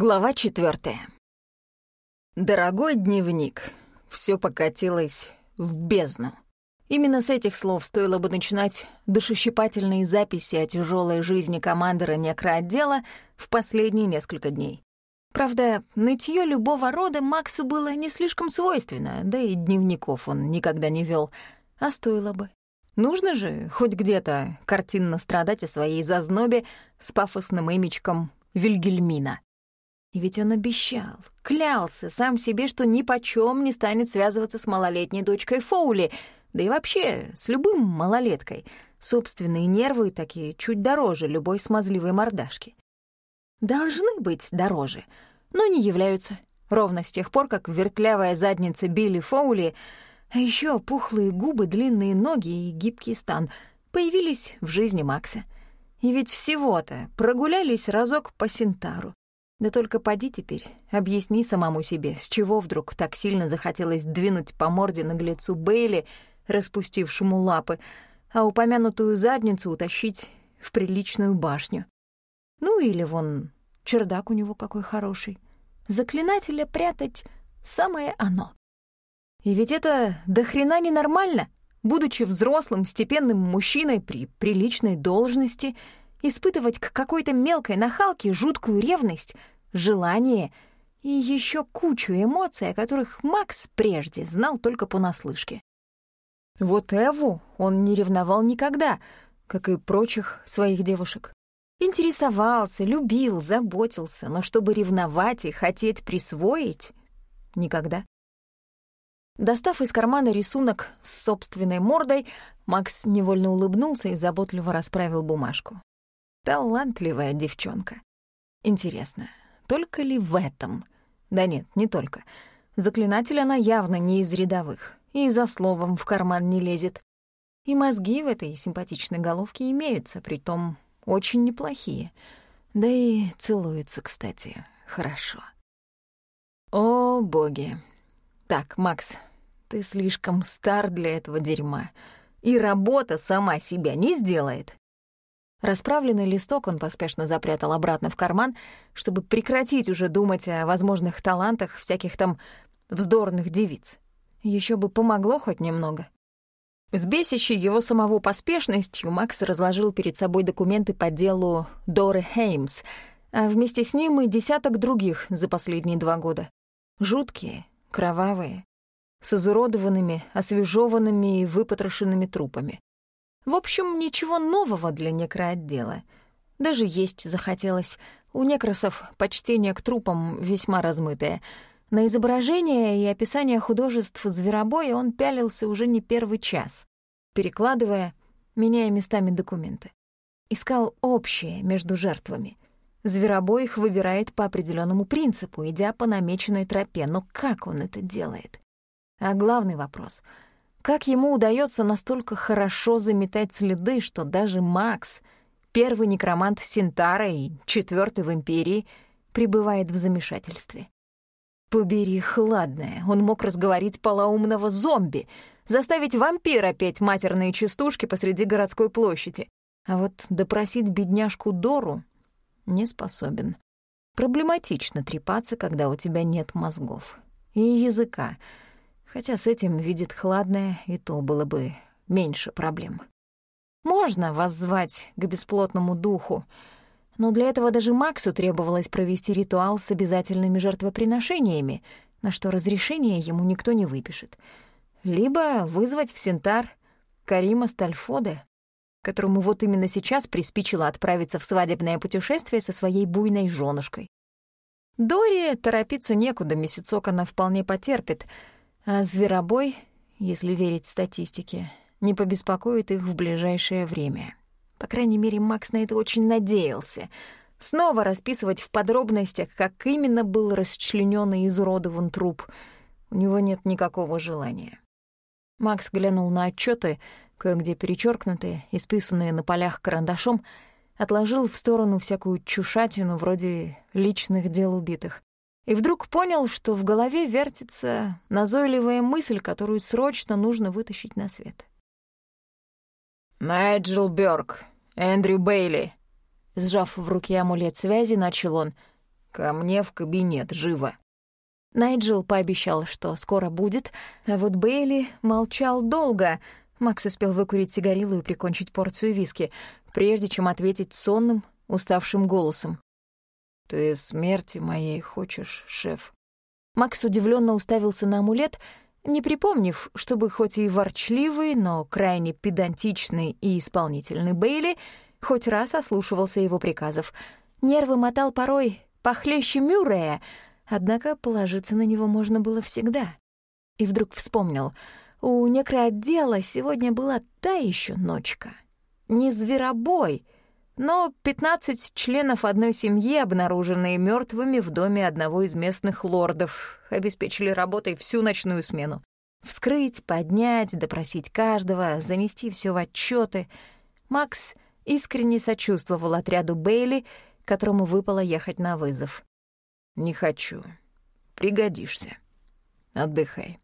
Глава четвертая. Дорогой дневник, все покатилось в бездну. Именно с этих слов стоило бы начинать душещипательные записи о тяжелой жизни командора некроотдела в последние несколько дней. Правда, нытье любого рода Максу было не слишком свойственно, да и дневников он никогда не вел, а стоило бы. Нужно же хоть где-то картинно страдать о своей зазнобе с пафосным имечком Вильгельмина. И ведь он обещал, клялся сам себе, что ни почем не станет связываться с малолетней дочкой Фоули, да и вообще с любым малолеткой. Собственные нервы такие чуть дороже любой смазливой мордашки. Должны быть дороже, но не являются. Ровно с тех пор, как вертлявая задница Билли Фоули, а еще пухлые губы, длинные ноги и гибкий стан появились в жизни Макса. И ведь всего-то прогулялись разок по Синтару. Да только поди теперь, объясни самому себе, с чего вдруг так сильно захотелось двинуть по морде наглецу Бейли, распустившему лапы, а упомянутую задницу утащить в приличную башню. Ну или вон чердак у него какой хороший. Заклинателя прятать — самое оно. И ведь это до хрена ненормально, будучи взрослым, степенным мужчиной при приличной должности — испытывать к какой-то мелкой нахалке жуткую ревность, желание и еще кучу эмоций, о которых Макс прежде знал только понаслышке. Вот Эву он не ревновал никогда, как и прочих своих девушек. Интересовался, любил, заботился, но чтобы ревновать и хотеть присвоить — никогда. Достав из кармана рисунок с собственной мордой, Макс невольно улыбнулся и заботливо расправил бумажку. Талантливая девчонка. Интересно, только ли в этом? Да нет, не только. Заклинатель она явно не из рядовых, и за словом в карман не лезет. И мозги в этой симпатичной головке имеются, притом очень неплохие. Да и целуется, кстати, хорошо. О, боги. Так, Макс, ты слишком стар для этого дерьма, и работа сама себя не сделает. Расправленный листок он поспешно запрятал обратно в карман, чтобы прекратить уже думать о возможных талантах всяких там вздорных девиц. Еще бы помогло хоть немного. С его самого поспешностью Макс разложил перед собой документы по делу Доры Хеймс, а вместе с ним и десяток других за последние два года. Жуткие, кровавые, с изуродованными, освежеванными и выпотрошенными трупами. В общем, ничего нового для некроотдела. Даже есть захотелось. У некросов почтение к трупам весьма размытое. На изображения и описание художеств зверобоя он пялился уже не первый час, перекладывая, меняя местами документы. Искал общее между жертвами. Зверобой их выбирает по определенному принципу, идя по намеченной тропе. Но как он это делает? А главный вопрос — как ему удается настолько хорошо заметать следы, что даже Макс, первый некромант Синтара и четвертый в Империи, пребывает в замешательстве? Побери хладное, он мог разговорить полоумного зомби, заставить вампира петь матерные частушки посреди городской площади. А вот допросить бедняжку Дору не способен. Проблематично трепаться, когда у тебя нет мозгов. И языка — хотя с этим видит хладное, и то было бы меньше проблем. Можно воззвать к бесплотному духу, но для этого даже Максу требовалось провести ритуал с обязательными жертвоприношениями, на что разрешение ему никто не выпишет. Либо вызвать в Синтар Карима Стальфоде, которому вот именно сейчас приспичило отправиться в свадебное путешествие со своей буйной женушкой. Дори торопиться некуда, месяцок она вполне потерпит — а зверобой, если верить статистике, не побеспокоит их в ближайшее время. По крайней мере, Макс на это очень надеялся. Снова расписывать в подробностях, как именно был расчленён и изуродован труп, у него нет никакого желания. Макс глянул на отчеты, кое-где перечеркнутые, исписанные на полях карандашом, отложил в сторону всякую чушатину вроде личных дел убитых. И вдруг понял, что в голове вертится назойливая мысль, которую срочно нужно вытащить на свет. «Найджел Бёрк, Эндрю Бейли», — сжав в руке амулет связи, начал он. ко мне в кабинет, живо!» Найджел пообещал, что скоро будет, а вот Бейли молчал долго. Макс успел выкурить сигарилу и прикончить порцию виски, прежде чем ответить сонным, уставшим голосом. «Ты смерти моей хочешь, шеф?» Макс удивленно уставился на амулет, не припомнив, чтобы хоть и ворчливый, но крайне педантичный и исполнительный Бейли хоть раз ослушивался его приказов. Нервы мотал порой похлеще Мюррея, однако положиться на него можно было всегда. И вдруг вспомнил, у некроотдела сегодня была та еще ночка. Не зверобой — но 15 членов одной семьи, обнаруженные мертвыми в доме одного из местных лордов, обеспечили работой всю ночную смену. Вскрыть, поднять, допросить каждого, занести все в отчеты. Макс искренне сочувствовал отряду Бейли, которому выпало ехать на вызов. «Не хочу. Пригодишься. Отдыхай».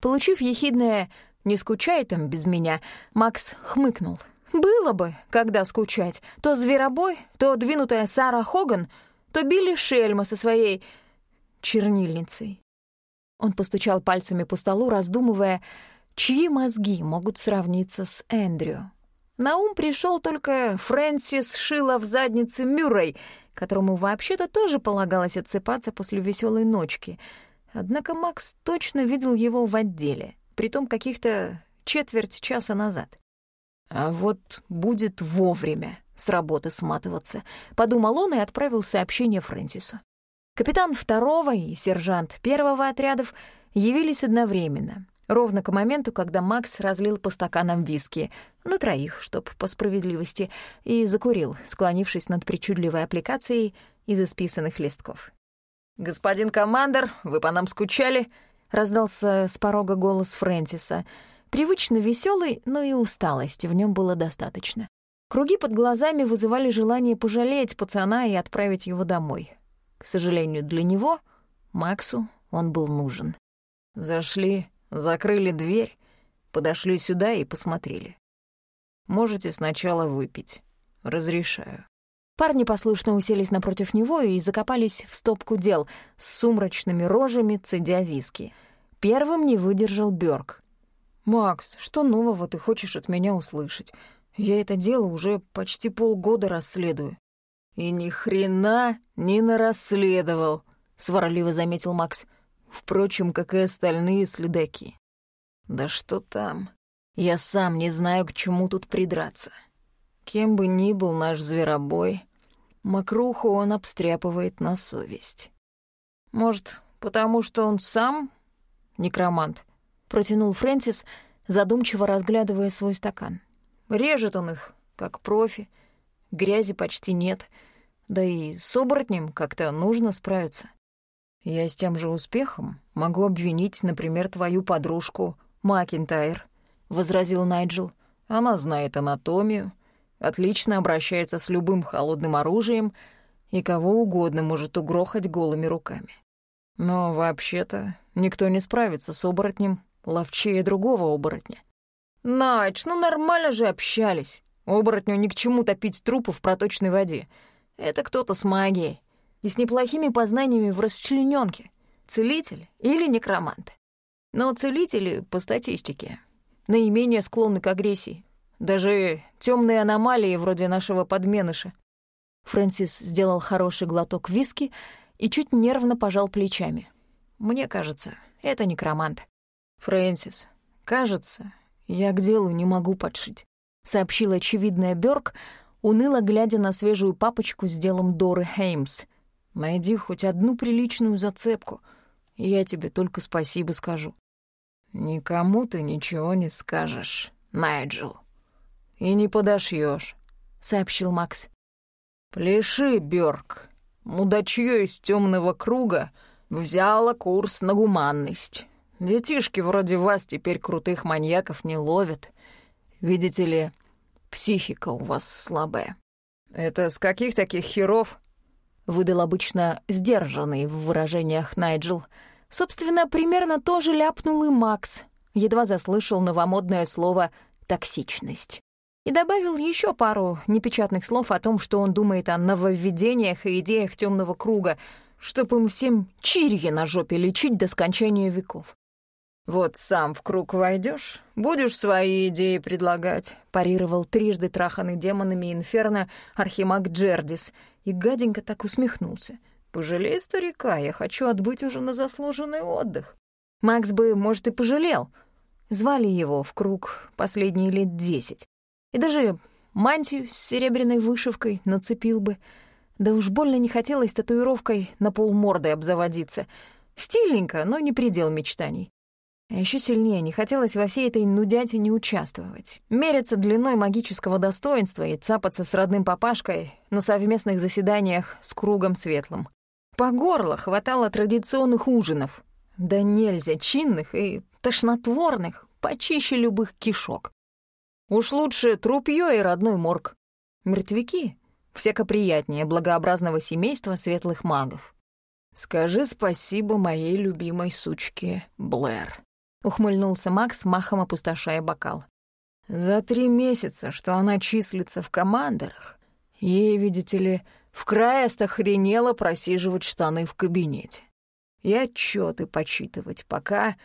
Получив ехидное «не скучай там без меня», Макс хмыкнул — было бы, когда скучать. То зверобой, то двинутая Сара Хоган, то Билли Шельма со своей чернильницей. Он постучал пальцами по столу, раздумывая, чьи мозги могут сравниться с Эндрю. На ум пришел только Фрэнсис Шила в заднице Мюррей, которому вообще-то тоже полагалось отсыпаться после веселой ночки. Однако Макс точно видел его в отделе, притом каких-то четверть часа назад. А вот будет вовремя с работы сматываться, подумал он и отправил сообщение Фрэнсису. Капитан второго и сержант первого отрядов явились одновременно, ровно к моменту, когда Макс разлил по стаканам виски, на троих, чтоб по справедливости, и закурил, склонившись над причудливой аппликацией из исписанных листков. «Господин командор, вы по нам скучали?» — раздался с порога голос Фрэнсиса — Привычно веселый, но и усталости в нем было достаточно. Круги под глазами вызывали желание пожалеть пацана и отправить его домой. К сожалению, для него, Максу, он был нужен. Зашли, закрыли дверь, подошли сюда и посмотрели. Можете сначала выпить. Разрешаю. Парни послушно уселись напротив него и закопались в стопку дел с сумрачными рожами, цедя виски. Первым не выдержал Бёрк. «Макс, что нового ты хочешь от меня услышать? Я это дело уже почти полгода расследую». «И ни хрена не нарасследовал», — сварливо заметил Макс. «Впрочем, как и остальные следаки». «Да что там? Я сам не знаю, к чему тут придраться. Кем бы ни был наш зверобой, мокруху он обстряпывает на совесть. Может, потому что он сам некромант?» Протянул Фрэнсис, задумчиво разглядывая свой стакан. Режет он их, как профи. Грязи почти нет. Да и с оборотнем как-то нужно справиться. Я с тем же успехом могу обвинить, например, твою подружку Макинтайр, — возразил Найджел. Она знает анатомию, отлично обращается с любым холодным оружием и кого угодно может угрохать голыми руками. Но вообще-то никто не справится с оборотнем ловчее другого оборотня. «Нач, ну нормально же общались. Оборотню ни к чему топить трупы в проточной воде. Это кто-то с магией и с неплохими познаниями в расчленёнке. Целитель или некромант. Но целители, по статистике, наименее склонны к агрессии. Даже темные аномалии вроде нашего подменыша. Фрэнсис сделал хороший глоток виски и чуть нервно пожал плечами. Мне кажется, это некромант. «Фрэнсис, кажется, я к делу не могу подшить», — сообщила очевидная Бёрк, уныло глядя на свежую папочку с делом Доры Хеймс. «Найди хоть одну приличную зацепку, и я тебе только спасибо скажу». «Никому ты ничего не скажешь, Найджел. И не подошьёшь», — сообщил Макс. «Пляши, Бёрк. Мудачье из темного круга взяла курс на гуманность. Детишки вроде вас теперь крутых маньяков не ловят. Видите ли, психика у вас слабая. Это с каких таких херов? Выдал обычно сдержанный в выражениях Найджел. Собственно, примерно то же ляпнул и Макс. Едва заслышал новомодное слово «токсичность». и добавил еще пару непечатных слов о том, что он думает о нововведениях и идеях темного круга, чтобы им всем чирьи на жопе лечить до скончания веков. «Вот сам в круг войдешь, будешь свои идеи предлагать», — парировал трижды траханный демонами инферно Архимаг Джердис, и гаденько так усмехнулся. «Пожалей старика, я хочу отбыть уже на заслуженный отдых». Макс бы, может, и пожалел. Звали его в круг последние лет десять. И даже мантию с серебряной вышивкой нацепил бы. Да уж больно не хотелось татуировкой на полморды обзаводиться. Стильненько, но не предел мечтаний. А еще сильнее не хотелось во всей этой нудяте участвовать. Мериться длиной магического достоинства и цапаться с родным папашкой на совместных заседаниях с кругом светлым. По горло хватало традиционных ужинов. Да нельзя чинных и тошнотворных, почище любых кишок. Уж лучше трупьё и родной морг. Мертвяки всяко приятнее благообразного семейства светлых магов. «Скажи спасибо моей любимой сучке, Блэр», — ухмыльнулся Макс, махом опустошая бокал. «За три месяца, что она числится в командорах, ей, видите ли, в краест охренело просиживать штаны в кабинете. И отчеты почитывать, пока,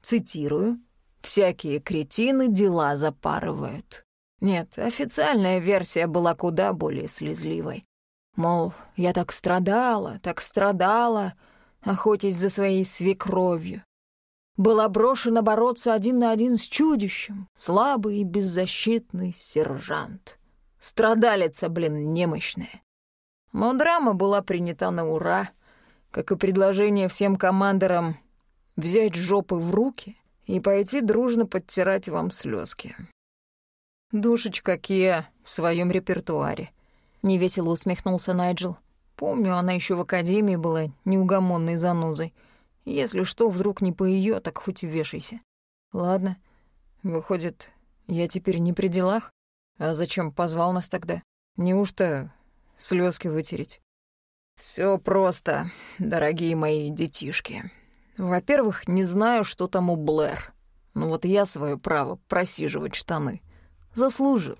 цитирую, Всякие кретины дела запарывают. Нет, официальная версия была куда более слезливой. Мол, я так страдала, так страдала, охотясь за своей свекровью. Была брошена бороться один на один с чудищем, слабый и беззащитный сержант. Страдалица, блин, немощная. Но драма была принята на ура, как и предложение всем командорам взять жопы в руки и пойти дружно подтирать вам слезки. Душечка Кия в своем репертуаре. Невесело усмехнулся Найджел. Помню, она еще в академии была неугомонной занозой. Если что, вдруг не по ее, так хоть вешайся. Ладно, выходит, я теперь не при делах? А зачем позвал нас тогда? Неужто слезки вытереть? Все просто, дорогие мои детишки. Во-первых, не знаю, что там у Блэр. Но вот я свое право просиживать штаны заслужил.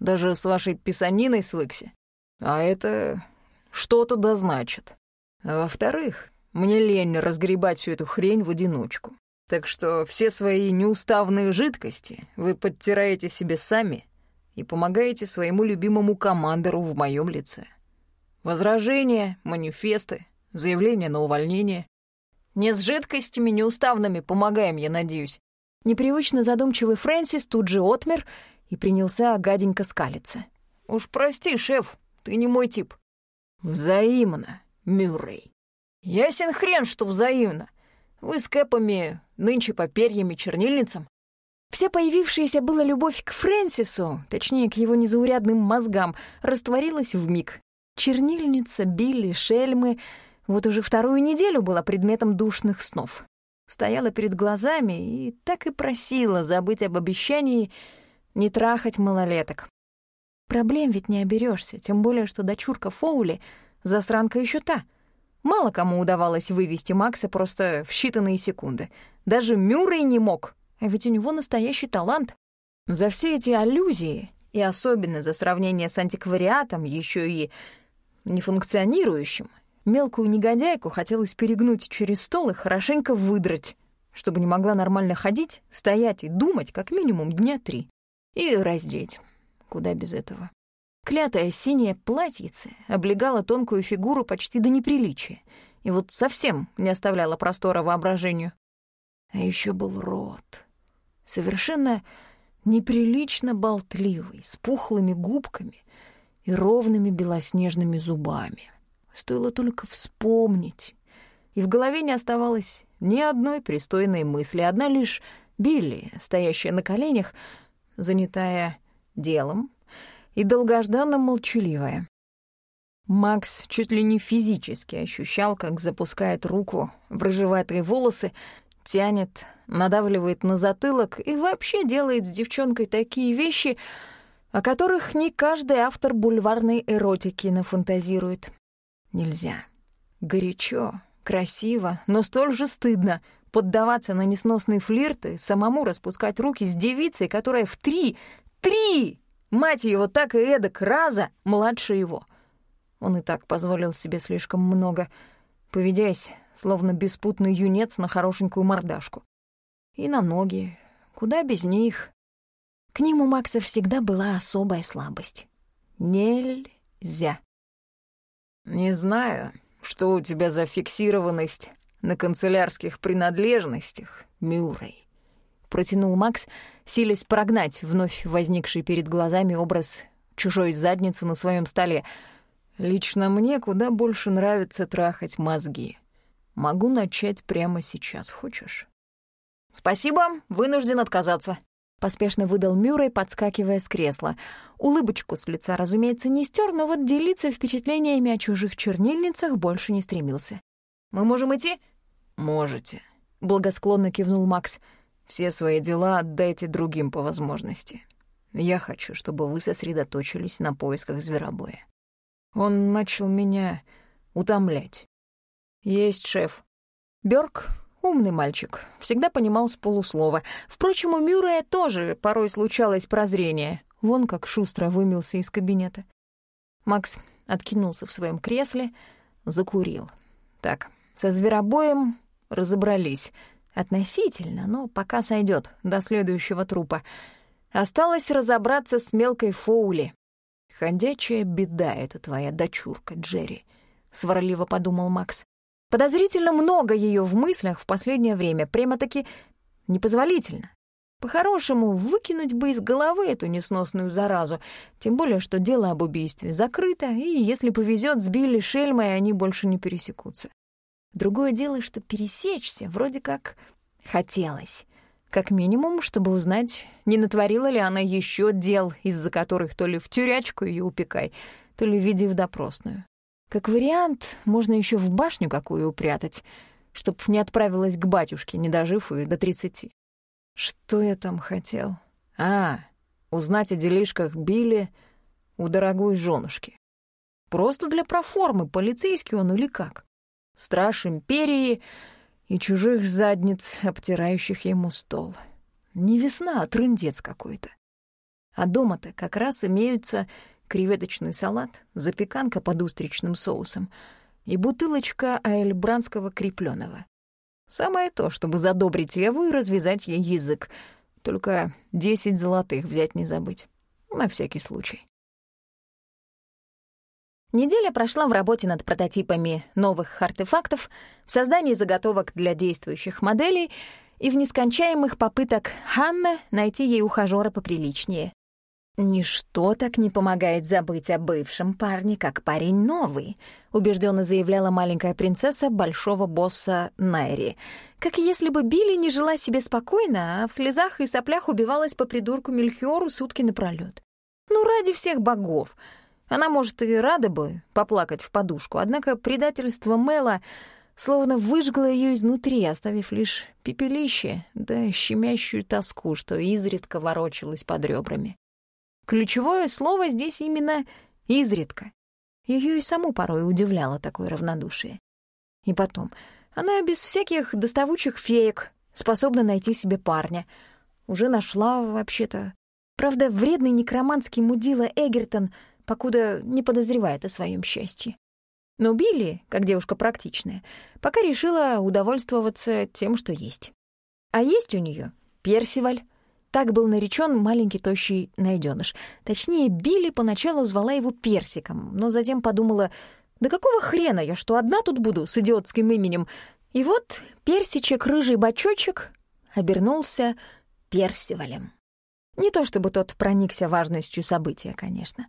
Даже с вашей писаниной свыкся. А это что-то да значит. А во-вторых, мне лень разгребать всю эту хрень в одиночку. Так что все свои неуставные жидкости вы подтираете себе сами и помогаете своему любимому командору в моем лице. Возражения, манифесты, заявления на увольнение не с жидкостями неуставными помогаем, я надеюсь». Непривычно задумчивый Фрэнсис тут же отмер и принялся гаденько скалиться. «Уж прости, шеф, ты не мой тип». «Взаимно, Мюррей». «Ясен хрен, что взаимно. Вы с Кэпами нынче по перьям и чернильницам». Вся появившаяся была любовь к Фрэнсису, точнее, к его незаурядным мозгам, растворилась в миг. Чернильница, Билли, Шельмы — вот уже вторую неделю была предметом душных снов. Стояла перед глазами и так и просила забыть об обещании не трахать малолеток. Проблем ведь не оберешься, тем более, что дочурка Фоули — засранка еще та. Мало кому удавалось вывести Макса просто в считанные секунды. Даже Мюррей не мог, а ведь у него настоящий талант. За все эти аллюзии, и особенно за сравнение с антиквариатом, еще и нефункционирующим, Мелкую негодяйку хотелось перегнуть через стол и хорошенько выдрать, чтобы не могла нормально ходить, стоять и думать как минимум дня три. И раздеть. Куда без этого. Клятое синее платьице облегало тонкую фигуру почти до неприличия и вот совсем не оставляло простора воображению. А еще был рот. Совершенно неприлично болтливый, с пухлыми губками и ровными белоснежными зубами. Стоило только вспомнить. И в голове не оставалось ни одной пристойной мысли, одна лишь Билли, стоящая на коленях, занятая делом и долгожданно молчаливая. Макс чуть ли не физически ощущал, как запускает руку в рыжеватые волосы, тянет, надавливает на затылок и вообще делает с девчонкой такие вещи, о которых не каждый автор бульварной эротики нафантазирует. Нельзя. Горячо, красиво, но столь же стыдно поддаваться на несносные флирты, самому распускать руки с девицей, которая в три, три Мать его так и эдак раза младше его. Он и так позволил себе слишком много, поведясь, словно беспутный юнец на хорошенькую мордашку. И на ноги, куда без них. К ним у Макса всегда была особая слабость. Нельзя. «Не знаю, что у тебя за фиксированность на канцелярских принадлежностях, Мюррей», — протянул Макс, силясь прогнать вновь возникший перед глазами образ чужой задницы на своем столе. «Лично мне куда больше нравится трахать мозги. Могу начать прямо сейчас, хочешь?» «Спасибо, вынужден отказаться», — поспешно выдал Мюррей, подскакивая с кресла. Улыбочку с лица, разумеется, не стер, но вот делиться впечатлениями о чужих чернильницах больше не стремился. «Мы можем идти?» «Можете», — благосклонно кивнул Макс. «Все свои дела отдайте другим по возможности. Я хочу, чтобы вы сосредоточились на поисках зверобоя. Он начал меня утомлять». «Есть, шеф». Бёрк Умный мальчик, всегда понимал с полуслова. Впрочем, у Мюррея тоже порой случалось прозрение. Вон как шустро вымылся из кабинета. Макс откинулся в своем кресле, закурил. Так, со зверобоем разобрались. Относительно, но пока сойдет до следующего трупа. Осталось разобраться с мелкой Фоули. «Ходячая беда это твоя дочурка, Джерри», — сварливо подумал Макс. Подозрительно много ее в мыслях в последнее время, прямо-таки непозволительно. По-хорошему, выкинуть бы из головы эту несносную заразу, тем более, что дело об убийстве закрыто, и, если повезет, сбили шельма, и они больше не пересекутся. Другое дело, что пересечься вроде как хотелось. Как минимум, чтобы узнать, не натворила ли она еще дел, из-за которых то ли в тюрячку ее упекай, то ли веди в допросную. Как вариант, можно еще в башню какую упрятать, чтоб не отправилась к батюшке, не дожив и до тридцати. Что я там хотел? А, узнать о делишках Билли у дорогой женушки. Просто для проформы, полицейский он или как. Страж империи и чужих задниц, обтирающих ему стол. Не весна, а трындец какой-то. А дома-то как раз имеются креветочный салат, запеканка под устричным соусом и бутылочка аэльбранского крепленого. Самое то, чтобы задобрить Еву и развязать ей язык. Только десять золотых взять не забыть. На всякий случай. Неделя прошла в работе над прототипами новых артефактов, в создании заготовок для действующих моделей и в нескончаемых попыток Ханны найти ей ухажёра поприличнее. «Ничто так не помогает забыть о бывшем парне, как парень новый», убежденно заявляла маленькая принцесса большого босса Найри. Как если бы Билли не жила себе спокойно, а в слезах и соплях убивалась по придурку Мельхиору сутки напролёт. Ну, ради всех богов. Она, может, и рада бы поплакать в подушку, однако предательство Мэла словно выжгло ее изнутри, оставив лишь пепелище да щемящую тоску, что изредка ворочалась под ребрами. Ключевое слово здесь именно «изредка». Ее и саму порой удивляло такое равнодушие. И потом, она без всяких доставучих феек способна найти себе парня. Уже нашла, вообще-то. Правда, вредный некроманский мудила Эгертон покуда не подозревает о своем счастье. Но Билли, как девушка практичная, пока решила удовольствоваться тем, что есть. А есть у нее Персиваль, так был наречен маленький тощий найденыш. Точнее, Билли поначалу звала его Персиком, но затем подумала, да какого хрена я, что одна тут буду с идиотским именем? И вот персичек рыжий бочочек обернулся Персивалем. Не то чтобы тот проникся важностью события, конечно.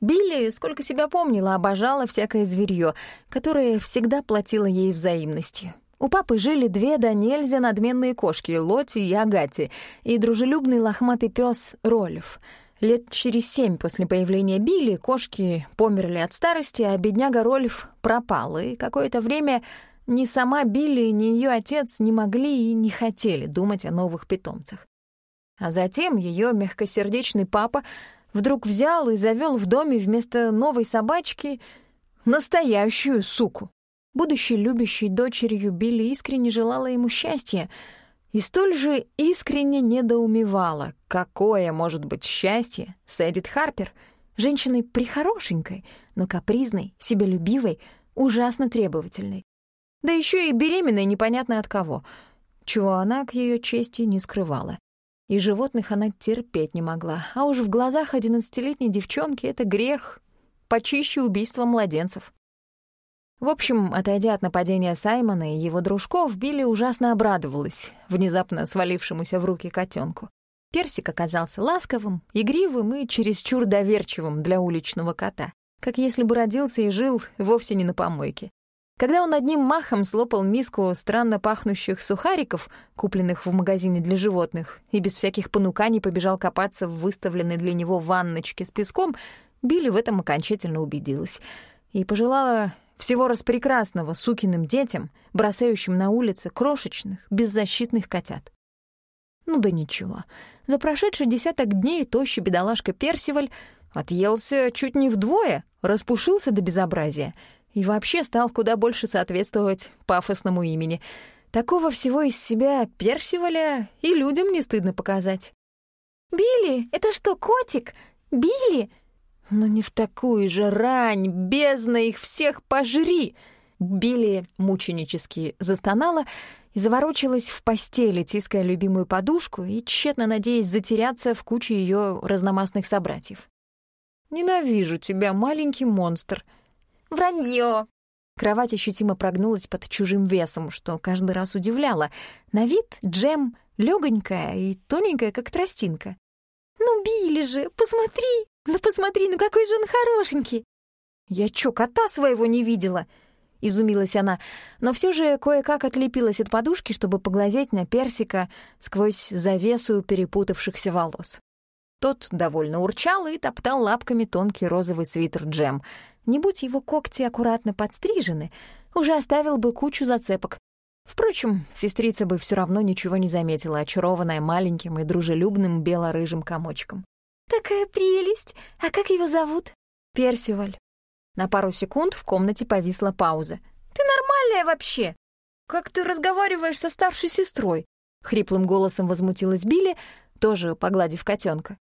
Билли, сколько себя помнила, обожала всякое зверье, которое всегда платило ей взаимностью. У папы жили две да нельзя надменные кошки — Лоти и Агати, и дружелюбный лохматый пес Рольф. Лет через семь после появления Билли кошки померли от старости, а бедняга Рольф пропал, и какое-то время ни сама Билли, ни ее отец не могли и не хотели думать о новых питомцах. А затем ее мягкосердечный папа вдруг взял и завел в доме вместо новой собачки настоящую суку. Будущей любящей дочерью Билли искренне желала ему счастья, и столь же искренне недоумевала, какое может быть счастье с Эдит Харпер, женщиной прихорошенькой, но капризной, себелюбивой, ужасно требовательной. Да еще и беременной непонятно от кого, чего она к ее чести не скрывала. И животных она терпеть не могла, а уж в глазах одиннадцатилетней девчонки это грех, почище убийства младенцев. В общем, отойдя от нападения Саймона и его дружков, Билли ужасно обрадовалась внезапно свалившемуся в руки котенку. Персик оказался ласковым, игривым и чересчур доверчивым для уличного кота, как если бы родился и жил вовсе не на помойке. Когда он одним махом слопал миску странно пахнущих сухариков, купленных в магазине для животных, и без всяких понуканий побежал копаться в выставленной для него ванночке с песком, Билли в этом окончательно убедилась и пожелала всего распрекрасного сукиным детям, бросающим на улице крошечных, беззащитных котят. Ну да ничего. За прошедший десяток дней тощий бедолашка Персиваль отъелся чуть не вдвое, распушился до безобразия и вообще стал куда больше соответствовать пафосному имени. Такого всего из себя Персиваля и людям не стыдно показать. «Билли, это что, котик? Билли?» Но не в такую же рань, бездна их всех пожри! Билли мученически застонала и заворочилась в постели, тиская любимую подушку и тщетно надеясь затеряться в куче ее разномастных собратьев. «Ненавижу тебя, маленький монстр!» «Вранье!» Кровать ощутимо прогнулась под чужим весом, что каждый раз удивляло. На вид джем легонькая и тоненькая, как тростинка. «Ну, Билли же, посмотри! Ну, посмотри, ну какой же он хорошенький!» «Я чё, кота своего не видела?» — изумилась она, но все же кое-как отлепилась от подушки, чтобы поглазеть на персика сквозь завесу перепутавшихся волос. Тот довольно урчал и топтал лапками тонкий розовый свитер джем. Не будь его когти аккуратно подстрижены, уже оставил бы кучу зацепок, Впрочем, сестрица бы все равно ничего не заметила, очарованная маленьким и дружелюбным бело-рыжим комочком. «Такая прелесть! А как его зовут?» «Персиваль». На пару секунд в комнате повисла пауза. «Ты нормальная вообще? Как ты разговариваешь со старшей сестрой?» Хриплым голосом возмутилась Билли, тоже погладив котенка.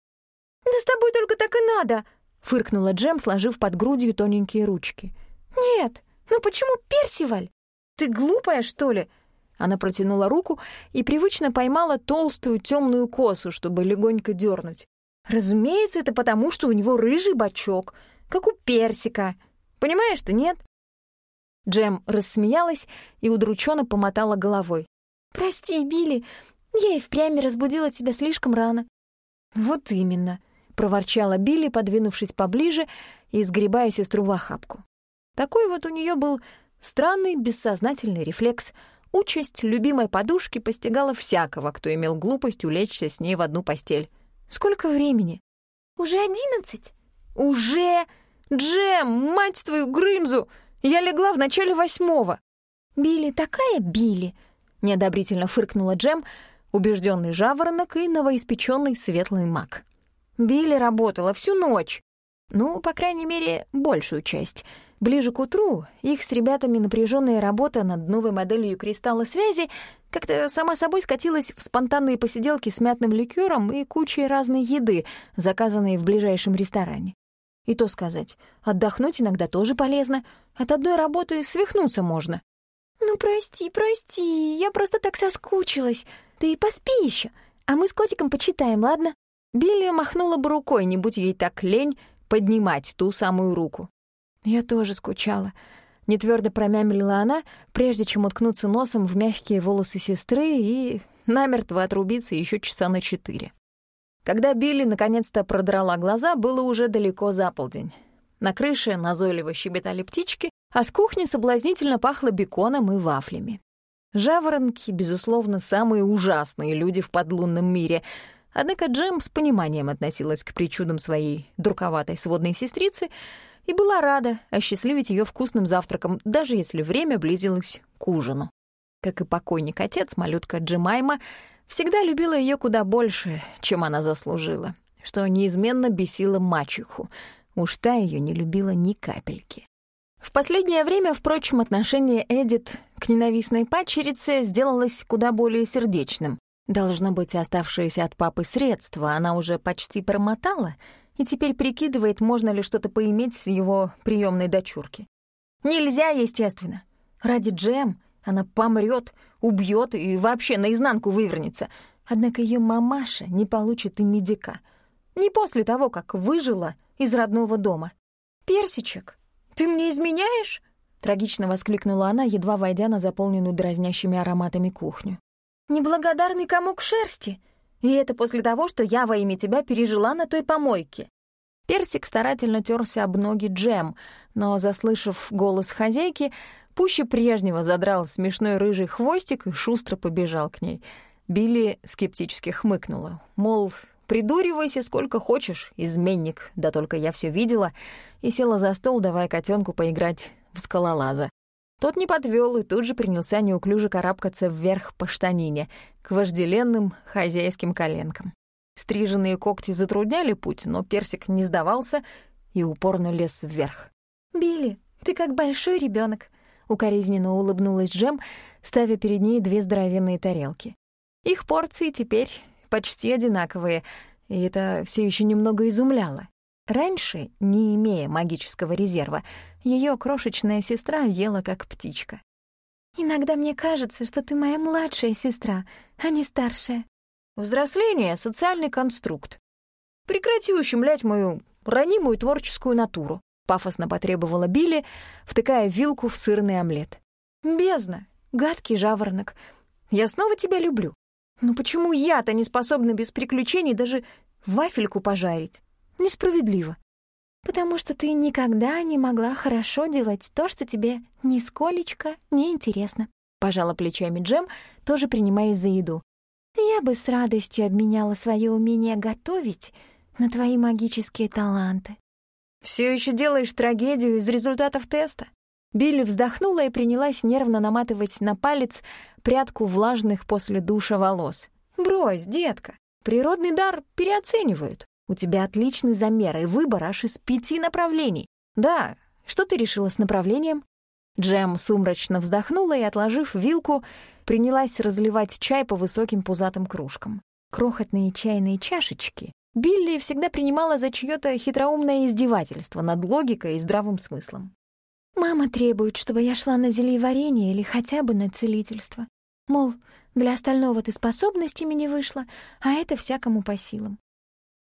«Да с тобой только так и надо!» — фыркнула Джем, сложив под грудью тоненькие ручки. «Нет, ну почему Персиваль?» «Ты глупая, что ли?» Она протянула руку и привычно поймала толстую темную косу, чтобы легонько дернуть. «Разумеется, это потому, что у него рыжий бочок, как у персика. Понимаешь ты, нет?» Джем рассмеялась и удрученно помотала головой. «Прости, Билли, я и впрямь разбудила тебя слишком рано». «Вот именно», — проворчала Билли, подвинувшись поближе и сгребая сестру в охапку. Такой вот у нее был Странный бессознательный рефлекс. Участь любимой подушки постигала всякого, кто имел глупость улечься с ней в одну постель. Сколько времени? Уже одиннадцать. Уже? Джем, мать твою, Грымзу! Я легла в начале восьмого. Билли такая Билли, неодобрительно фыркнула Джем, убежденный жаворонок и новоиспеченный светлый маг. Билли работала всю ночь. Ну, по крайней мере, большую часть — Ближе к утру их с ребятами напряженная работа над новой моделью кристалла связи как-то сама собой скатилась в спонтанные посиделки с мятным ликером и кучей разной еды, заказанной в ближайшем ресторане. И то сказать, отдохнуть иногда тоже полезно, от одной работы свихнуться можно. «Ну, прости, прости, я просто так соскучилась. Ты поспи еще, а мы с котиком почитаем, ладно?» Билли махнула бы рукой, не будь ей так лень поднимать ту самую руку. Я тоже скучала. Нетвёрдо промямлила она, прежде чем уткнуться носом в мягкие волосы сестры и намертво отрубиться еще часа на четыре. Когда Билли наконец-то продрала глаза, было уже далеко за полдень. На крыше назойливо щебетали птички, а с кухни соблазнительно пахло беконом и вафлями. Жаворонки, безусловно, самые ужасные люди в подлунном мире, однако Джем с пониманием относилась к причудам своей друковатой сводной сестрицы — и была рада осчастливить ее вкусным завтраком, даже если время близилось к ужину. Как и покойник отец, малютка Джемайма всегда любила ее куда больше, чем она заслужила, что неизменно бесило мачеху. Уж та ее не любила ни капельки. В последнее время, впрочем, отношение Эдит к ненавистной падчерице сделалось куда более сердечным. Должно быть, оставшиеся от папы средства она уже почти промотала и теперь прикидывает, можно ли что-то поиметь с его приемной дочурки. Нельзя, естественно. Ради Джем она помрет, убьет и вообще наизнанку вывернется. Однако ее мамаша не получит и медика. Не после того, как выжила из родного дома. «Персичек, ты мне изменяешь?» Трагично воскликнула она, едва войдя на заполненную дразнящими ароматами кухню. «Неблагодарный комок шерсти! И это после того, что я во имя тебя пережила на той помойке!» Персик старательно терся об ноги Джем, но, заслышав голос хозяйки, пуще прежнего задрал смешной рыжий хвостик и шустро побежал к ней. Билли скептически хмыкнула, мол, придуривайся сколько хочешь, изменник, да только я все видела, и села за стол, давая котенку поиграть в скалолаза. Тот не подвел и тут же принялся неуклюже карабкаться вверх по штанине, к вожделенным хозяйским коленкам. Стриженные когти затрудняли путь, но персик не сдавался и упорно лез вверх. «Билли, ты как большой ребенок, укоризненно улыбнулась Джем, ставя перед ней две здоровенные тарелки. Их порции теперь почти одинаковые, и это все еще немного изумляло. Раньше, не имея магического резерва, ее крошечная сестра ела как птичка. «Иногда мне кажется, что ты моя младшая сестра, а не старшая». «Взросление — социальный конструкт. Прекрати ущемлять мою ранимую творческую натуру», — пафосно потребовала Билли, втыкая вилку в сырный омлет. «Бездна, гадкий жаворонок, я снова тебя люблю. Но почему я-то не способна без приключений даже вафельку пожарить? Несправедливо. Потому что ты никогда не могла хорошо делать то, что тебе нисколечко не интересно. Пожала плечами Джем, тоже принимаясь за еду. Я бы с радостью обменяла свое умение готовить на твои магические таланты. Все еще делаешь трагедию из результатов теста. Билли вздохнула и принялась нервно наматывать на палец прядку влажных после душа волос. «Брось, детка, природный дар переоценивают. У тебя отличный замер и выбор аж из пяти направлений. Да, что ты решила с направлением?» Джем сумрачно вздохнула и, отложив вилку, принялась разливать чай по высоким пузатым кружкам. Крохотные чайные чашечки Билли всегда принимала за чьё-то хитроумное издевательство над логикой и здравым смыслом. «Мама требует, чтобы я шла на зельеварение или хотя бы на целительство. Мол, для остального ты способностями не вышла, а это всякому по силам».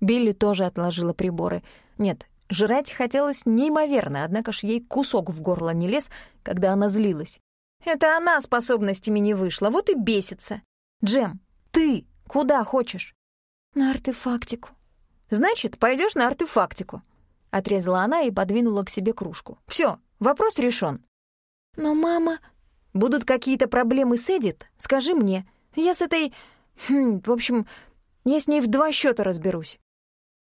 Билли тоже отложила приборы. Нет, жрать хотелось неимоверно, однако ж ей кусок в горло не лез, когда она злилась. «Это она способностями не вышла, вот и бесится. Джем, ты куда хочешь?» «На артефактику», Значит, пойдешь на артефактику. Отрезала она и подвинула к себе кружку. Все, вопрос решен. Но мама... Будут какие-то проблемы с Эдит, скажи мне. Я с этой... Хм, в общем, я с ней в два счета разберусь.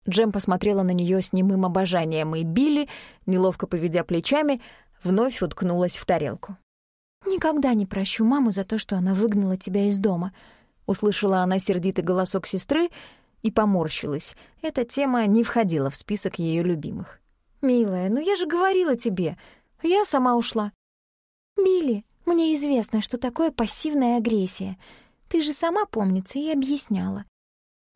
Джем посмотрела на нее с немым обожанием, и Билли, неловко поведя плечами, вновь уткнулась в тарелку. «Никогда не прощу маму за то, что она выгнала тебя из дома», — услышала она сердитый голосок сестры и поморщилась. Эта тема не входила в список ее любимых. «Милая, ну я же говорила тебе. Я сама ушла». «Билли, мне известно, что такое пассивная агрессия. Ты же сама, помнится, и объясняла».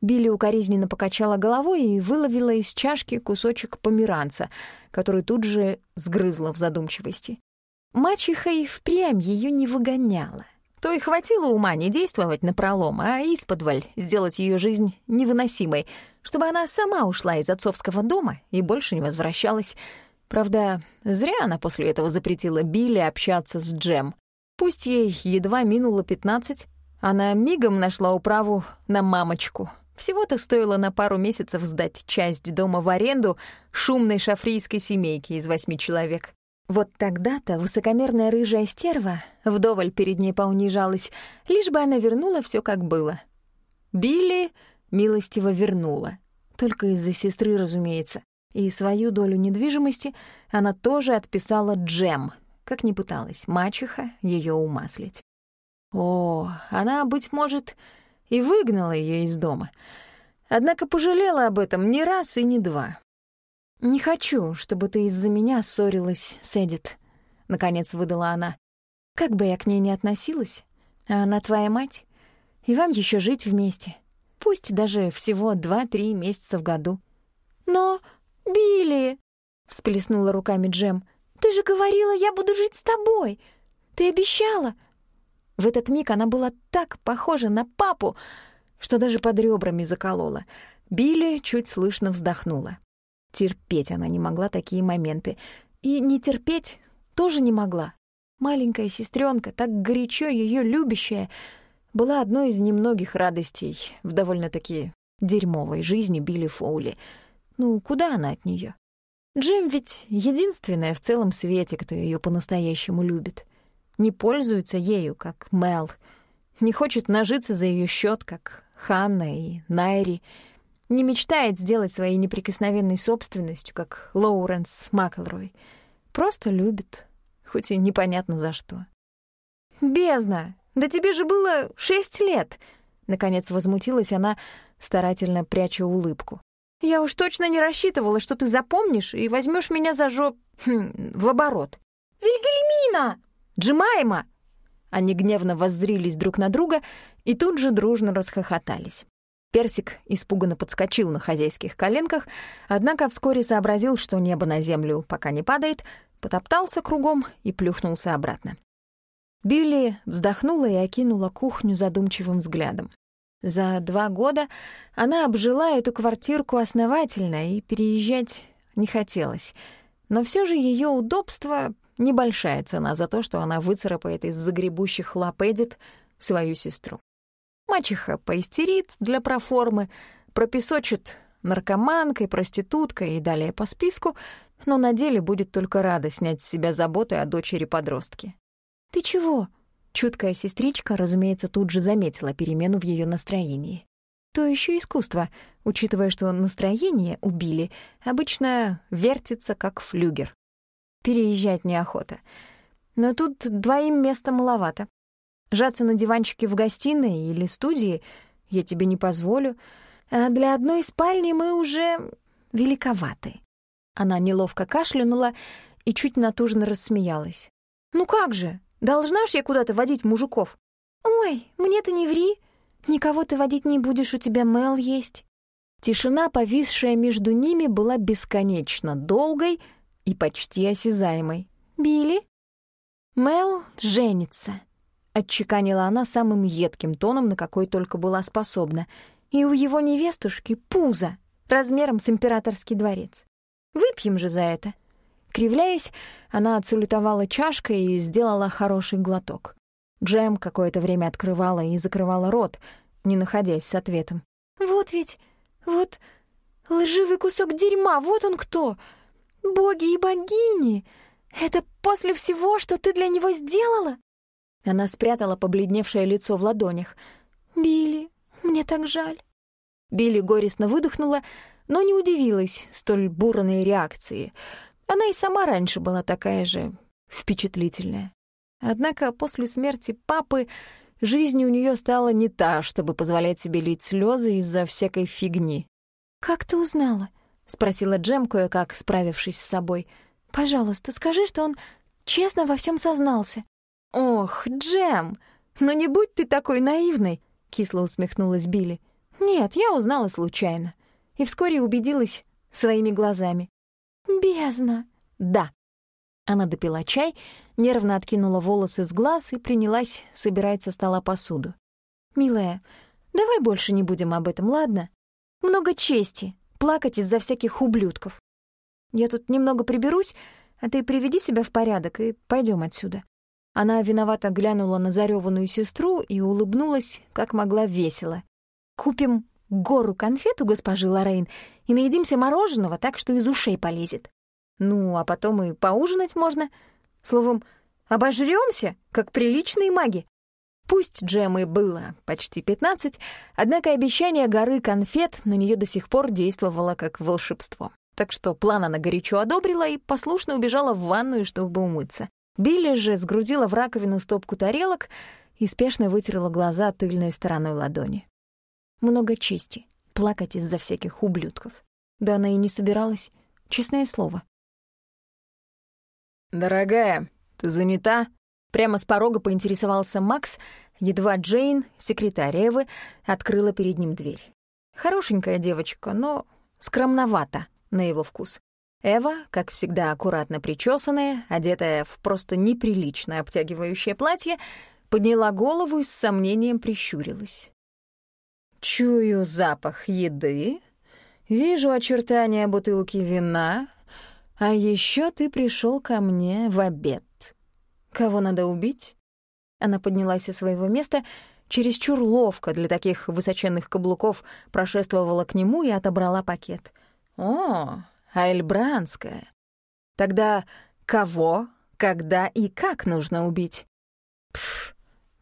Билли укоризненно покачала головой и выловила из чашки кусочек померанца, который тут же сгрызла в задумчивости. Мачеха и впрямь ее не выгоняла то и хватило ума не действовать напролом, а исподволь сделать ее жизнь невыносимой, чтобы она сама ушла из отцовского дома и больше не возвращалась. Правда, зря она после этого запретила Билли общаться с Джем. Пусть ей едва минуло пятнадцать, она мигом нашла управу на мамочку. Всего-то стоило на пару месяцев сдать часть дома в аренду шумной шафрийской семейке из восьми человек. Вот тогда-то высокомерная рыжая стерва вдоволь перед ней поунижалась, лишь бы она вернула все как было. Билли милостиво вернула. Только из-за сестры, разумеется. И свою долю недвижимости она тоже отписала Джем, как ни пыталась мачеха ее умаслить. О, она, быть может, и выгнала ее из дома. Однако пожалела об этом не раз и не два. «Не хочу, чтобы ты из-за меня ссорилась с Эдит», — наконец выдала она. Как бы я к ней ни относилась, а она твоя мать, и вам еще жить вместе. Пусть даже всего два-три месяца в году. Но, Билли, — всплеснула руками Джем, — ты же говорила, я буду жить с тобой. Ты обещала. В этот миг она была так похожа на папу, что даже под ребрами заколола. Билли чуть слышно вздохнула. Терпеть она не могла такие моменты. И не терпеть тоже не могла. Маленькая сестренка, так горячо ее любящая, была одной из немногих радостей в довольно-таки дерьмовой жизни Билли Фоули. Ну, куда она от нее? Джим ведь единственная в целом свете, кто ее по-настоящему любит. Не пользуется ею, как Мел. Не хочет нажиться за ее счет, как Ханна и Найри. Не мечтает сделать своей неприкосновенной собственностью, как Лоуренс Макэлрой. Просто любит, хоть и непонятно за что. «Бездна! Да тебе же было шесть лет!» Наконец возмутилась она, старательно пряча улыбку. «Я уж точно не рассчитывала, что ты запомнишь и возьмешь меня за жоп... Хм, в оборот». «Вильгельмина!» «Джимайма!» Они гневно воззрились друг на друга и тут же дружно расхохотались. Персик испуганно подскочил на хозяйских коленках, однако вскоре сообразил, что небо на землю пока не падает, потоптался кругом и плюхнулся обратно. Билли вздохнула и окинула кухню задумчивым взглядом. За два года она обжила эту квартирку основательно и переезжать не хотелось. Но все же ее удобство — небольшая цена за то, что она выцарапает из загребущих лап Эдит свою сестру. Мачеха поистерит для проформы, пропесочит наркоманкой, проституткой и далее по списку, но на деле будет только рада снять с себя заботы о дочери-подростке. «Ты чего?» Чуткая сестричка, разумеется, тут же заметила перемену в ее настроении. То еще искусство, учитывая, что настроение убили, обычно вертится как флюгер. Переезжать неохота. Но тут двоим места маловато. Жаться на диванчике в гостиной или студии я тебе не позволю, а для одной спальни мы уже великоваты. Она неловко кашлянула и чуть натужно рассмеялась. «Ну как же? Должна ж я куда-то водить мужиков?» «Ой, мне ты не ври. Никого ты водить не будешь, у тебя Мел есть». Тишина, повисшая между ними, была бесконечно долгой и почти осязаемой. «Билли?» «Мел женится», — отчеканила она самым едким тоном, на какой только была способна. «И у его невестушки пузо размером с императорский дворец. Выпьем же за это». Кривляясь, она отсулетовала чашкой и сделала хороший глоток. Джем какое-то время открывала и закрывала рот, не находясь с ответом. «Вот ведь, вот лживый кусок дерьма, вот он кто! Боги и богини! Это после всего, что ты для него сделала?» Она спрятала побледневшее лицо в ладонях. «Билли, мне так жаль». Билли горестно выдохнула, но не удивилась столь бурной реакции. Она и сама раньше была такая же впечатлительная. Однако после смерти папы жизнь у нее стала не та, чтобы позволять себе лить слезы из-за всякой фигни. «Как ты узнала?» — спросила Джем, кое-как справившись с собой. «Пожалуйста, скажи, что он честно во всем сознался». «Ох, Джем, ну не будь ты такой наивной!» — кисло усмехнулась Билли. «Нет, я узнала случайно. И вскоре убедилась своими глазами». «Бездна!» «Да». Она допила чай, нервно откинула волосы с глаз и принялась собирать со стола посуду. «Милая, давай больше не будем об этом, ладно? Много чести, плакать из-за всяких ублюдков. Я тут немного приберусь, а ты приведи себя в порядок и пойдем отсюда». Она виновато глянула на зареванную сестру и улыбнулась, как могла весело. «Купим гору конфет у госпожи Лорейн и наедимся мороженого так, что из ушей полезет. Ну, а потом и поужинать можно. Словом, обожрёмся, как приличные маги». Пусть Джемы было почти пятнадцать, однако обещание горы конфет на нее до сих пор действовало как волшебство. Так что план она горячо одобрила и послушно убежала в ванную, чтобы умыться. Билли же сгрузила в раковину стопку тарелок и спешно вытерла глаза тыльной стороной ладони. Много чести плакать из-за всяких ублюдков. Да она и не собиралась, честное слово. «Дорогая, ты занята?» Прямо с порога поинтересовался Макс, едва Джейн, секретарь Эвы, открыла перед ним дверь. Хорошенькая девочка, но скромновата на его вкус. Эва, как всегда аккуратно причесанная, одетая в просто неприличное обтягивающее платье, подняла голову и с сомнением прищурилась. «Чую запах еды, вижу очертания бутылки вина, а еще ты пришел ко мне в обед. Кого надо убить?» Она поднялась со своего места, чересчур ловко для таких высоченных каблуков прошествовала к нему и отобрала пакет. «О, Айльбранская. Тогда кого, когда и как нужно убить?» «Пф,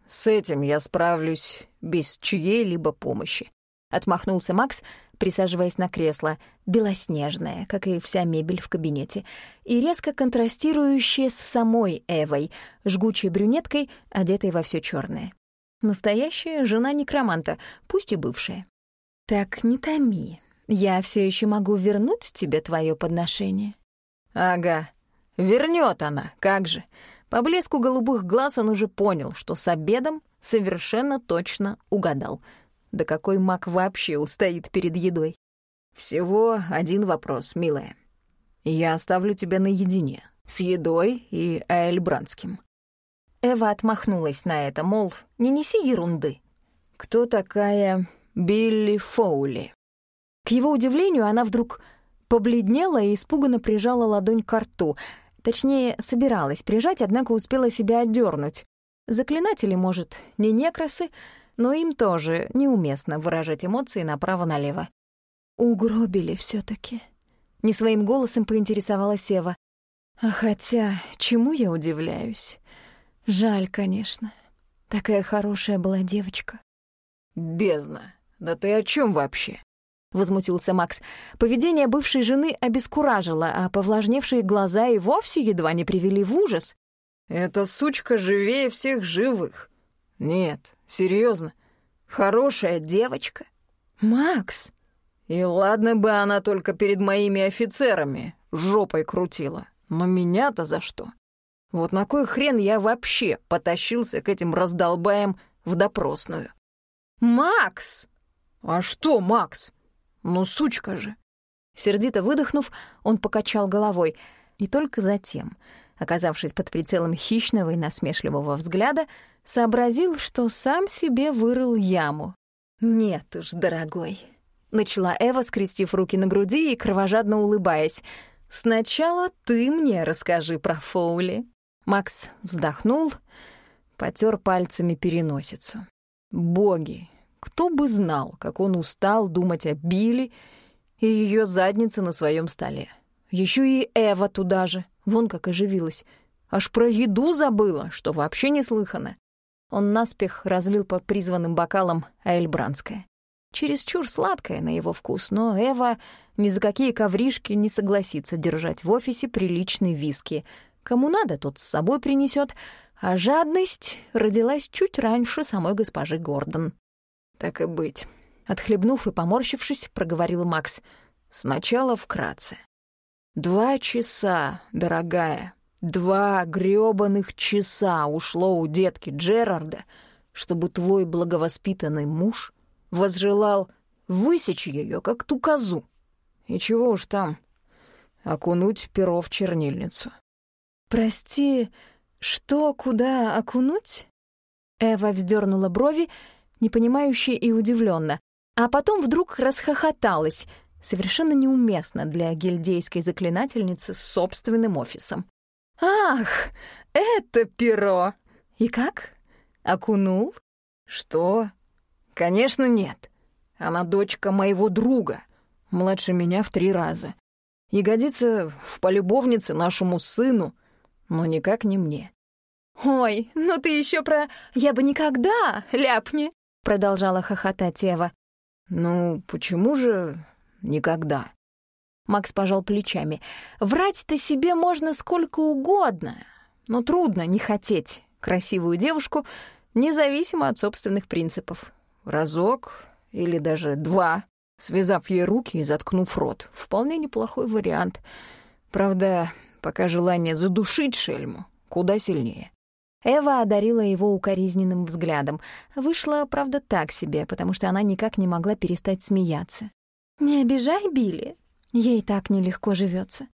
с этим я справлюсь без чьей-либо помощи», — отмахнулся Макс, присаживаясь на кресло, белоснежное, как и вся мебель в кабинете, и резко контрастирующее с самой Эвой, жгучей брюнеткой, одетой во все черное. Настоящая жена некроманта, пусть и бывшая. «Так не томи, я все еще могу вернуть тебе твое подношение». «Ага, вернет она, как же». По блеску голубых глаз он уже понял, что с обедом совершенно точно угадал. Да какой маг вообще устоит перед едой? Всего один вопрос, милая. Я оставлю тебя наедине с едой и Аэльбранским. Эва отмахнулась на это, мол, не неси ерунды. Кто такая Билли Фоули? К его удивлению, она вдруг побледнела и испуганно прижала ладонь к рту — Точнее, собиралась прижать, однако успела себя отдернуть. Заклинатели, может, не некрасы, но им тоже неуместно выражать эмоции направо-налево. «Угробили все таки не своим голосом поинтересовалась Ева. А хотя, чему я удивляюсь? Жаль, конечно. Такая хорошая была девочка. «Бездна, да ты о чем вообще?» — возмутился Макс. Поведение бывшей жены обескуражило, а повлажневшие глаза и вовсе едва не привели в ужас. «Эта сучка живее всех живых. Нет, серьезно, хорошая девочка. Макс!» И ладно бы она только перед моими офицерами жопой крутила. Но меня-то за что? Вот на кой хрен я вообще потащился к этим раздолбаям в допросную? «Макс!» «А что, Макс? Ну, сучка же!» Сердито выдохнув, он покачал головой, и только затем, оказавшись под прицелом хищного и насмешливого взгляда, сообразил, что сам себе вырыл яму. «Нет уж, дорогой», — начала Эва, скрестив руки на груди и кровожадно улыбаясь. «Сначала ты мне расскажи про Фоули». Макс вздохнул, потер пальцами переносицу. «Боги, кто бы знал, как он устал думать о Билли и ее заднице на своем столе. Еще и Эва туда же, вон как оживилась. Аж про еду забыла, что вообще неслыханно. Он наспех разлил по призванным бокалам Аэльбранское. Чересчур сладкое на его вкус, но Эва ни за какие ковришки не согласится держать в офисе приличный виски. Кому надо, тот с собой принесет, а жадность родилась чуть раньше самой госпожи Гордон. «Так и быть». Отхлебнув и поморщившись, проговорил Макс. «Сначала вкратце. Два часа, дорогая, два грёбаных часа ушло у детки Джерарда, чтобы твой благовоспитанный муж возжелал высечь ее, как ту козу. И чего уж там, окунуть перо в чернильницу». «Прости, что, куда окунуть?» Эва вздернула брови непонимающе и удивленно, а потом вдруг расхохоталась, совершенно неуместно для гильдейской заклинательницы с собственным офисом. «Ах, это перо! И как? Окунул?» «Что? Конечно, нет. Она дочка моего друга, младше меня в три раза. И годится в полюбовнице нашему сыну, но никак не мне». «Ой, ну ты еще про «я бы никогда» ляпни!» продолжала хохотать Ева. «Ну, почему же никогда?» Макс пожал плечами. «Врать-то себе можно сколько угодно, но трудно не хотеть красивую девушку, независимо от собственных принципов. Разок или даже два, связав ей руки и заткнув рот. Вполне неплохой вариант. Правда, пока желание задушить шельму куда сильнее. Эва одарила его укоризненным взглядом. Вышло, правда, так себе, потому что она никак не могла перестать смеяться. «Не обижай Билли, ей так нелегко живется.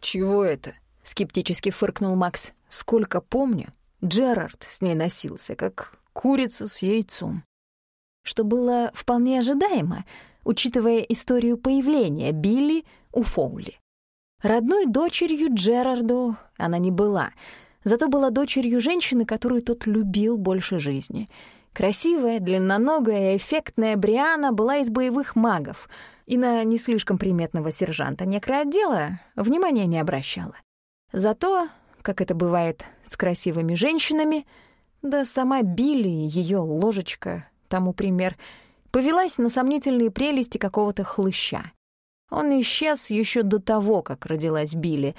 «Чего это?» — скептически фыркнул Макс. «Сколько помню, Джерард с ней носился, как курица с яйцом». Что было вполне ожидаемо, учитывая историю появления Билли у Фоули. Родной дочерью Джерарду она не была, зато была дочерью женщины, которую тот любил больше жизни. Красивая, длинноногая, эффектная Бриана была из боевых магов — и на не слишком приметного сержанта некроотдела внимания не обращала. Зато, как это бывает с красивыми женщинами, да сама Билли, ее ложечка, тому пример, повелась на сомнительные прелести какого-то хлыща. Он исчез еще до того, как родилась Билли,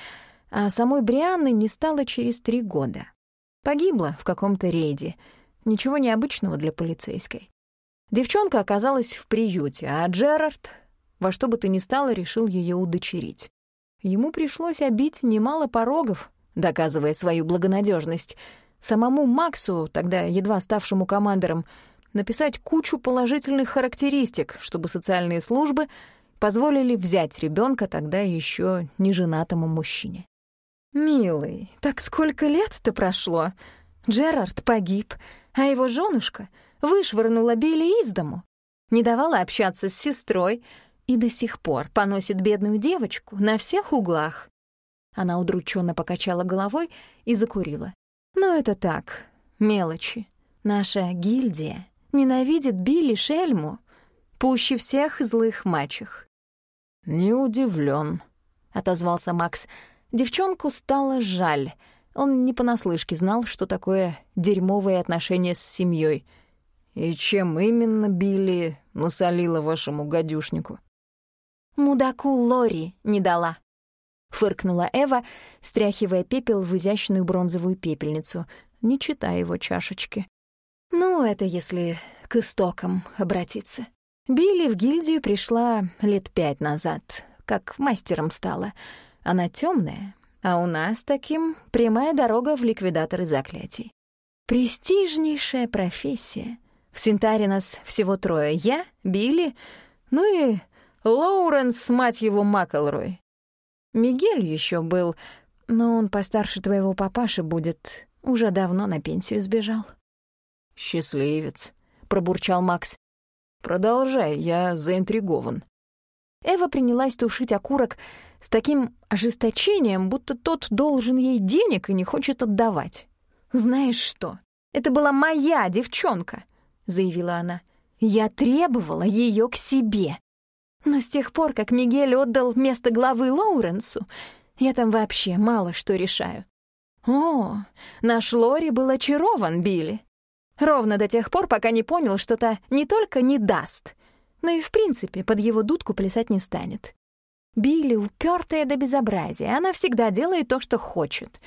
а самой Брианны не стало через три года. Погибла в каком-то рейде. Ничего необычного для полицейской. Девчонка оказалась в приюте, а Джерард во что бы то ни стало решил ее удочерить. Ему пришлось обить немало порогов, доказывая свою благонадежность. Самому Максу, тогда едва ставшему командором, написать кучу положительных характеристик, чтобы социальные службы позволили взять ребенка тогда еще неженатому мужчине. «Милый, так сколько лет-то прошло? Джерард погиб, а его женушка вышвырнула Билли из дому, не давала общаться с сестрой, и до сих пор поносит бедную девочку на всех углах. Она удрученно покачала головой и закурила. Но это так, мелочи. Наша гильдия ненавидит Билли Шельму пуще всех злых мачех. «Не удивлен, отозвался Макс. Девчонку стало жаль. Он не понаслышке знал, что такое дерьмовые отношения с семьей. «И чем именно Билли насолила вашему гадюшнику?» Мудаку Лори не дала. Фыркнула Эва, стряхивая пепел в изящную бронзовую пепельницу, не читая его чашечки. Ну, это если к истокам обратиться. Билли в гильдию пришла лет пять назад, как мастером стала. Она темная, а у нас таким прямая дорога в ликвидаторы заклятий. Престижнейшая профессия. В Синтаре нас всего трое. Я, Билли, ну и Лоуренс, мать его, Макэлрой. Мигель еще был, но он постарше твоего папаши будет, уже давно на пенсию сбежал. «Счастливец», — пробурчал Макс. «Продолжай, я заинтригован». Эва принялась тушить окурок с таким ожесточением, будто тот должен ей денег и не хочет отдавать. «Знаешь что? Это была моя девчонка», — заявила она. «Я требовала ее к себе. Но с тех пор, как Мигель отдал место главы Лоуренсу, я там вообще мало что решаю. О, наш Лори был очарован Билли. Ровно до тех пор, пока не понял, что то не только не даст, но и в принципе под его дудку плясать не станет. Билли упертая до безобразия, она всегда делает то, что хочет.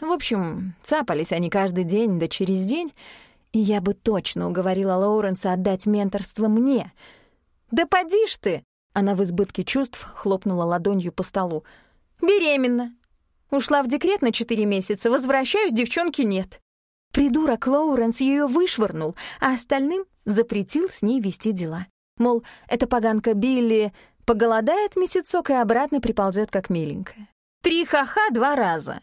В общем, цапались они каждый день да через день, и я бы точно уговорила Лоуренса отдать менторство мне. «Да поди ж ты!» Она в избытке чувств хлопнула ладонью по столу. «Беременна. Ушла в декрет на четыре месяца, возвращаюсь, девчонки нет. Придурок Лоуренс ее вышвырнул, а остальным запретил с ней вести дела. Мол, эта поганка Билли поголодает месяцок и обратно приползет как миленькая. Три ха-ха два раза.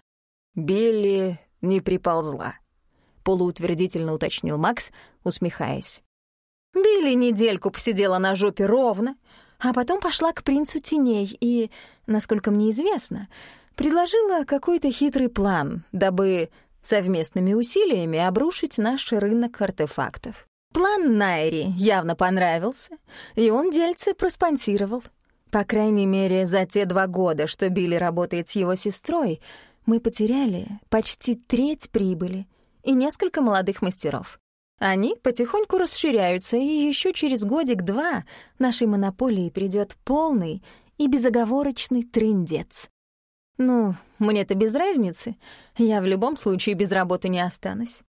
Билли не приползла, полуутвердительно уточнил Макс, усмехаясь. Билли недельку посидела на жопе ровно, а потом пошла к принцу теней и, насколько мне известно, предложила какой-то хитрый план, дабы совместными усилиями обрушить наш рынок артефактов. План Найри явно понравился, и он дельце проспонсировал. По крайней мере, за те два года, что Билли работает с его сестрой, мы потеряли почти треть прибыли и несколько молодых мастеров. Они потихоньку расширяются, и еще через годик-два нашей монополии придет полный и безоговорочный трындец. Ну, мне-то без разницы, я в любом случае без работы не останусь.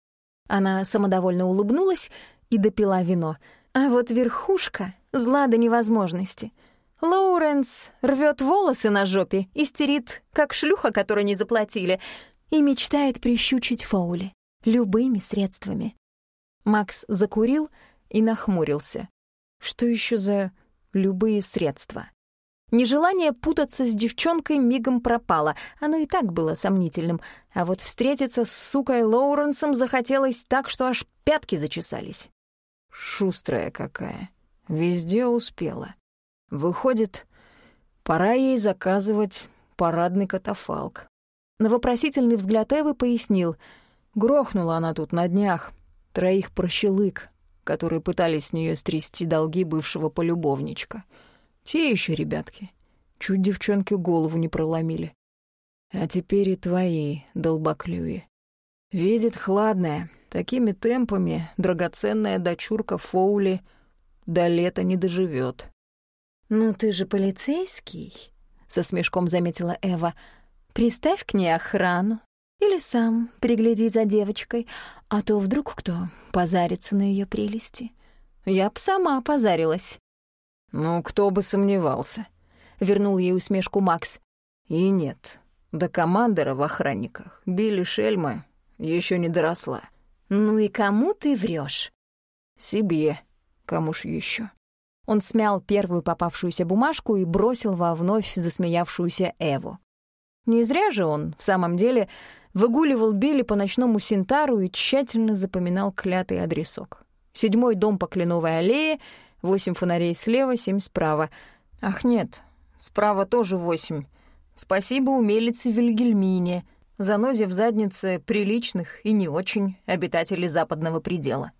Она самодовольно улыбнулась и допила вино. А вот верхушка зла до невозможности. Лоуренс рвет волосы на жопе, истерит, как шлюха, которой не заплатили, и мечтает прищучить Фоули. Любыми средствами. Макс закурил и нахмурился. Что еще за любые средства? Нежелание путаться с девчонкой мигом пропало, оно и так было сомнительным, а вот встретиться с сукой Лоуренсом захотелось так, что аж пятки зачесались. Шустрая какая, везде успела. Выходит, пора ей заказывать парадный катафалк. На вопросительный взгляд Эвы пояснил. Грохнула она тут на днях троих прощелык, которые пытались с нее стрясти долги бывшего полюбовничка. Те еще ребятки. Чуть девчонке голову не проломили. А теперь и твои, долбоклюи. Видит хладная, такими темпами драгоценная дочурка Фоули до лета не доживет. «Ну ты же полицейский», — со смешком заметила Эва. «Приставь к ней охрану. Или сам пригляди за девочкой, а то вдруг кто позарится на ее прелести. Я б сама позарилась». «Ну, кто бы сомневался», — вернул ей усмешку Макс. «И нет, до командора в охранниках Билли Шельма еще не доросла». «Ну и кому ты врешь? «Себе. Кому ж еще? Он смял первую попавшуюся бумажку и бросил во вновь засмеявшуюся Эву. Не зря же он, в самом деле, выгуливал Билли по ночному Синтару и тщательно запоминал клятый адресок. Седьмой дом по Кленовой аллее, восемь фонарей слева, семь справа. Ах, нет, справа тоже восемь. Спасибо умелице Вильгельмине, занозе в заднице приличных и не очень обитателей западного предела.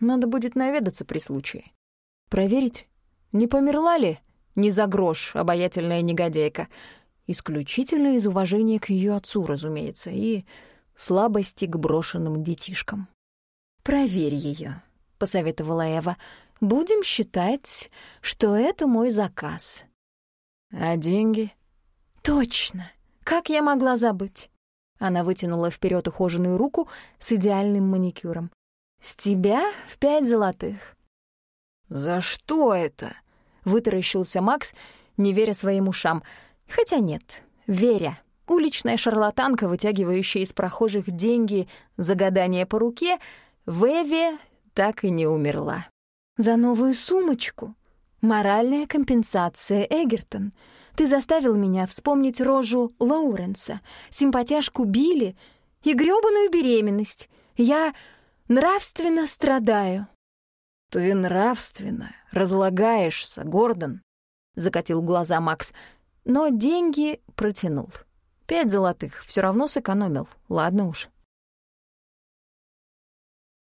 Надо будет наведаться при случае. Проверить, не померла ли не за грош обаятельная негодяйка. Исключительно из уважения к ее отцу, разумеется, и слабости к брошенным детишкам. «Проверь ее, посоветовала Эва. «Будем считать, что это мой заказ». «А деньги?» «Точно! Как я могла забыть?» Она вытянула вперед ухоженную руку с идеальным маникюром. «С тебя в пять золотых. «За что это?» — вытаращился Макс, не веря своим ушам. Хотя нет, веря. Уличная шарлатанка, вытягивающая из прохожих деньги за гадание по руке, в Эве так и не умерла. «За новую сумочку. Моральная компенсация, Эгертон. Ты заставил меня вспомнить рожу Лоуренса, симпатяшку Билли и грёбаную беременность. Я нравственно страдаю». «Ты нравственно разлагаешься, Гордон», — закатил глаза Макс, но деньги протянул. Пять золотых все равно сэкономил, ладно уж.